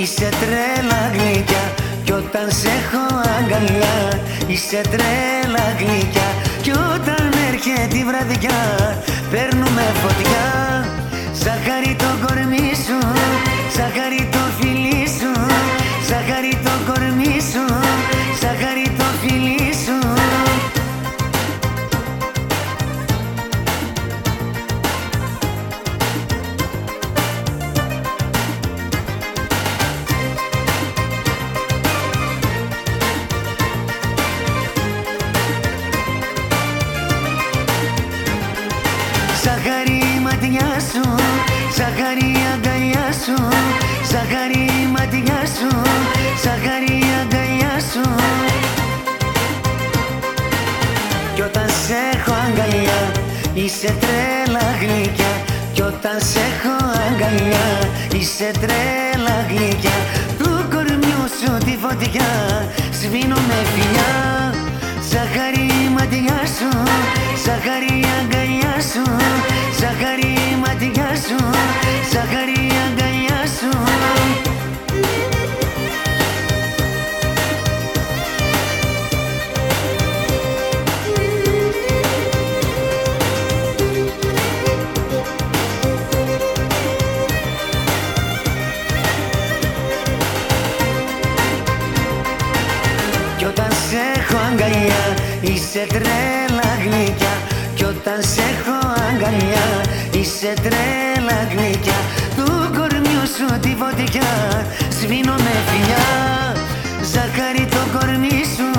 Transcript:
Είσαι τρέλα γλυκιά Κι όταν σε έχω αγκαλιά, είσαι τρέλα γλυκιά Κι όταν έρχεται η βραδιά, παίρνουμε φωτιά. Ζαχαρί σου. Ζαχαρή η ματιά σου, ζαχαρή η αγκαλιά σου. Κι όταν σε έχω αγκαλιά, είσαι τρέλα γλυκιά. Κι όταν σε έχω αγκαλιά, είσαι τρέλα γλυκιά. Του κορμιού σου τη φωτιά, σβήνω με φιλιά. Ζαχαρή η ματιά σου, ζαχαρή η αγκαλιά σου. Ζαχαρή η ματιά σου, ζαχαρή αγκαλιά. Είσαι τρέλα γλυκιά. Κι όταν σε έχω αγκαλιά Είσαι τρέλα γλυκιά. Του κορμιού σου τη φωτιά. Σβήνω με φιλιά. Ζάχαρη το κορμί σου